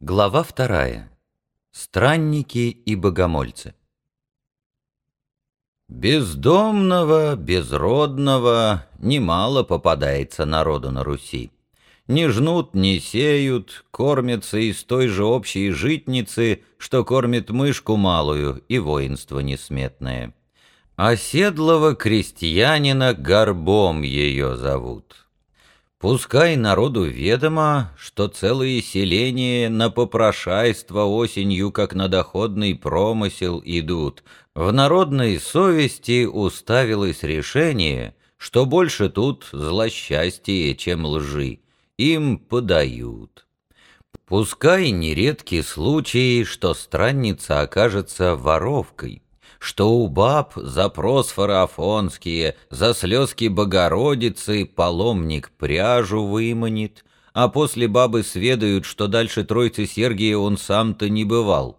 Глава вторая. Странники и богомольцы. Бездомного, безродного немало попадается народу на Руси. Не жнут, не сеют, кормятся из той же общей житницы, что кормит мышку малую и воинство несметное. Оседлого крестьянина горбом ее зовут. Пускай народу ведомо, что целые селения на попрошайство осенью, как на доходный промысел, идут. В народной совести уставилось решение, что больше тут злосчастье, чем лжи. Им подают. Пускай нередки случаи, что странница окажется воровкой, что у баб за просфоры афонские, за слезки Богородицы паломник пряжу выманит, а после бабы сведают, что дальше Тройцы Сергия он сам-то не бывал.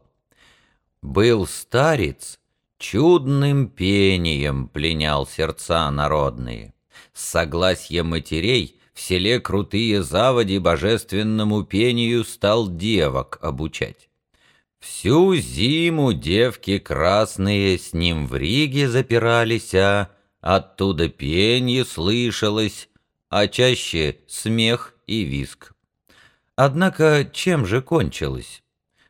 Был старец, чудным пением пленял сердца народные. С согласия матерей в селе крутые заводи божественному пению стал девок обучать. Всю зиму девки красные с ним в Риге запирались, а оттуда пенье слышалось, а чаще смех и виск. Однако чем же кончилось?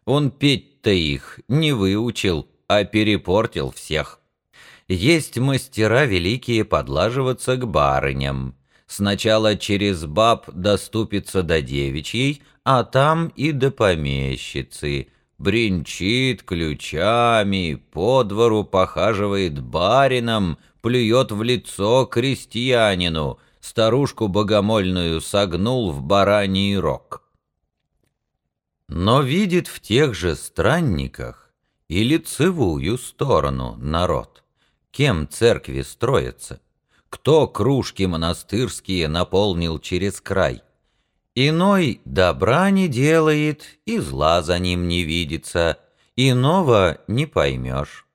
Он петь-то их не выучил, а перепортил всех. Есть мастера великие подлаживаться к барыням. Сначала через баб доступиться до девичьей, а там и до помещицы — бренчит ключами, по двору похаживает барином, плюет в лицо крестьянину, старушку богомольную согнул в бараний рог. Но видит в тех же странниках и лицевую сторону народ, кем церкви строятся, кто кружки монастырские наполнил через край, Иной добра не делает, и зла за ним не видится, иного не поймешь.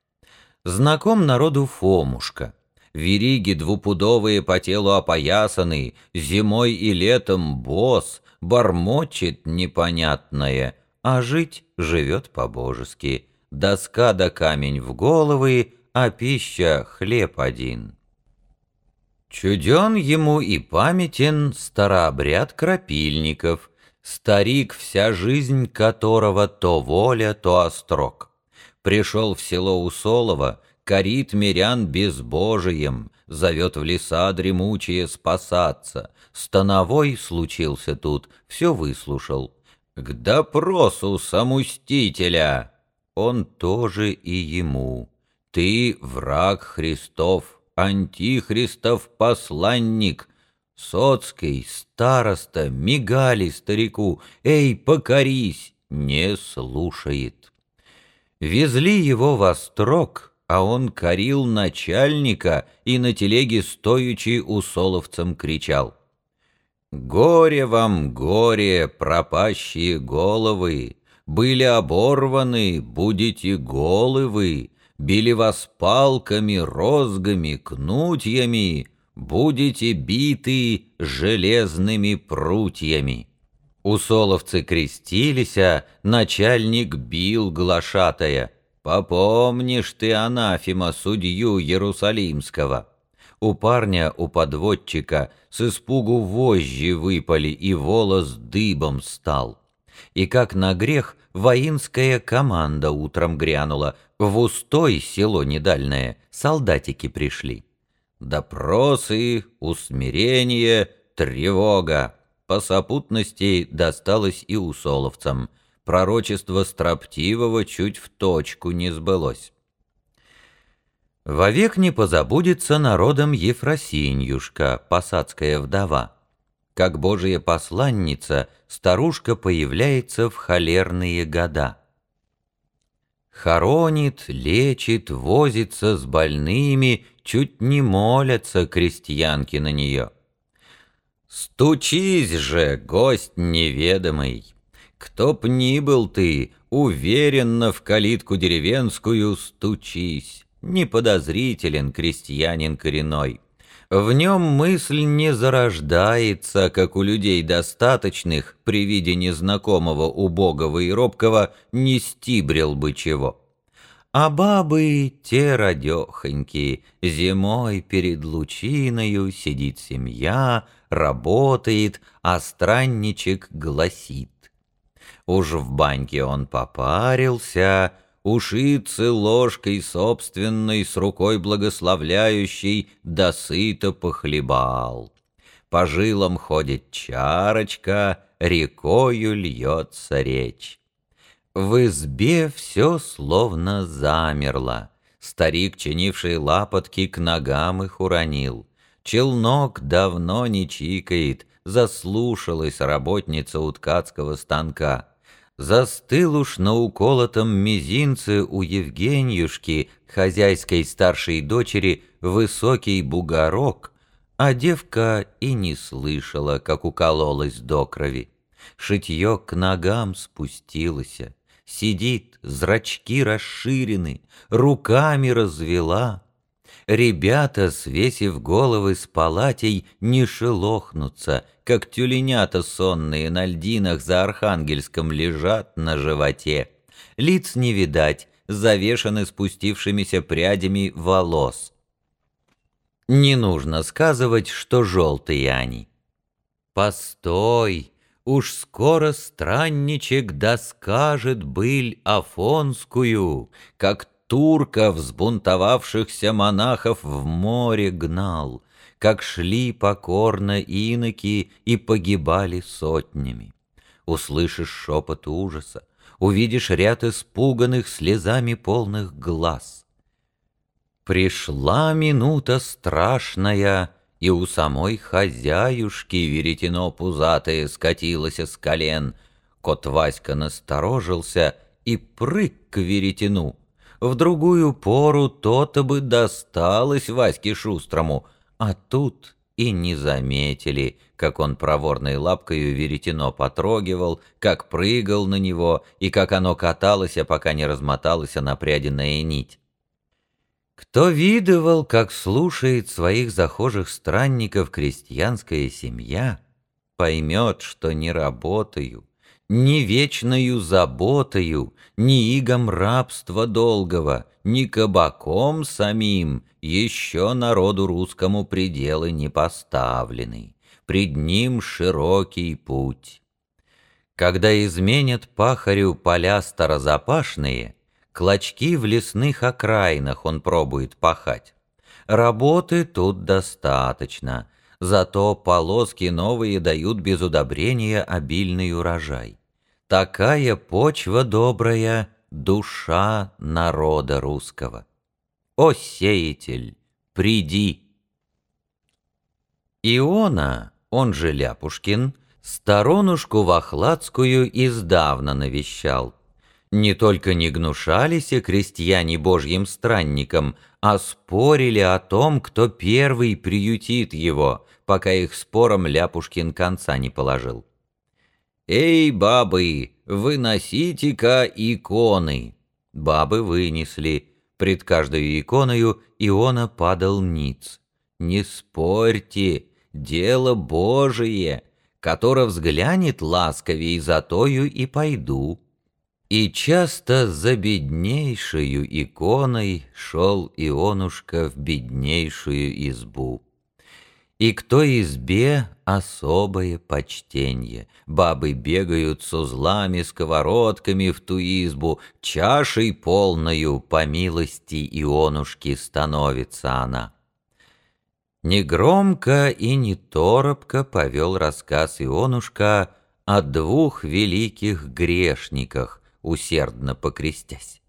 Знаком народу Фомушка. Вериги двупудовые по телу опоясаны, зимой и летом босс, бормочет непонятное, а жить живет по-божески. Доска да камень в головы, а пища хлеб один. Чуден ему и памятен старообряд крапильников, старик, вся жизнь которого то воля, то острог. Пришел в село Усолово, корит мирян безбожием, зовет в леса дремучие спасаться. Становой случился тут, все выслушал. К допросу самустителя! Он тоже и ему. Ты враг Христов, антихристов посланник. Соцкий, староста, мигали старику, «Эй, покорись!» не слушает. Везли его во строк, а он корил начальника и на телеге стоячи усоловцам кричал. «Горе вам, горе, пропащие головы! Были оборваны, будете голы вы, били вас палками, розгами, кнутьями, будете биты железными прутьями. Усоловцы крестились, а начальник бил глашатая. «Попомнишь ты, анафима, судью Иерусалимского». У парня, у подводчика, с испугу вожжи выпали, и волос дыбом стал. И как на грех воинская команда утром грянула, в устой село недальное солдатики пришли. Допросы, усмирение, тревога. По сопутности досталось и усоловцам. Пророчество строптивого чуть в точку не сбылось. Вовек не позабудется народом Ефросиньюшка, посадская вдова. Как божья посланница, старушка появляется в холерные года. Хоронит, лечит, возится с больными, чуть не молятся крестьянки на нее. Стучись же, гость неведомый! Кто б ни был ты, уверенно в калитку деревенскую стучись, неподозрителен крестьянин коренной. В нем мысль не зарождается, как у людей достаточных, при виде незнакомого, убогого и робкого, не стибрил бы чего. А бабы те радехонькие, зимой перед лучиною сидит семья, работает, а странничек гласит. Уж в баньке он попарился, ушицы ложкой собственной с рукой благословляющей досыто похлебал. По жилам ходит чарочка, рекою льется речь. В избе все словно замерло. Старик, чинивший лапотки, к ногам их уронил. Челнок давно не чикает, заслушалась работница у ткацкого станка. Застыл уж на уколотом мизинце у Евгеньюшки, хозяйской старшей дочери, высокий бугорок, а девка и не слышала, как укололась до крови. Шитье к ногам спустилось, сидит, зрачки расширены, руками развела. Ребята, свесив головы с палатей, не шелохнутся, как тюленята сонные на льдинах за Архангельском лежат на животе. Лиц не видать, завешаны спустившимися прядями волос. Не нужно сказывать, что желтые они. Постой, уж скоро странничек доскажет быль Афонскую, как турков, взбунтовавшихся монахов в море гнал, как шли покорно иноки и погибали сотнями. Услышишь шепот ужаса, увидишь ряд испуганных слезами полных глаз. Пришла минута страшная, и у самой хозяюшки веретено пузатое скатилось с колен. Кот Васька насторожился и прыг к веретену. В другую пору то-то бы досталось Ваське Шустрому, а тут и не заметили, как он проворной лапкою веретено потрогивал, как прыгал на него и как оно каталось, а пока не размоталась напряденная нить. Кто видывал, как слушает своих захожих странников крестьянская семья, поймет, что не работаю, ни вечною заботою, ни игом рабства долгого, ни кабаком самим еще народу русскому пределы не поставлены, пред ним широкий путь. Когда изменят пахарю поля старозапашные, клочки в лесных окраинах он пробует пахать. Работы тут достаточно — зато полоски новые дают без удобрения обильный урожай. Такая почва добрая — душа народа русского. О, сеятель, приди! Иона, он же Ляпушкин, сторонушку Вахладскую издавна навещал. Не только не гнушались и крестьяне божьим странникам, а спорили о том, кто первый приютит его, пока их спором Ляпушкин конца не положил. «Эй, бабы, выносите-ка иконы!» Бабы вынесли. Пред каждой иконою Иона падал ниц. «Не спорьте, дело Божие, которое взглянет ласковей за тою и пойду». И часто за беднейшую иконой Шел Ионушка в беднейшую избу. И к той избе особое почтенье. Бабы бегают с узлами, сковородками в ту избу, Чашей полною, по милости Ионушки, становится она. Негромко и не торопко повел рассказ Ионушка о двух великих грешниках, усердно покрестясь.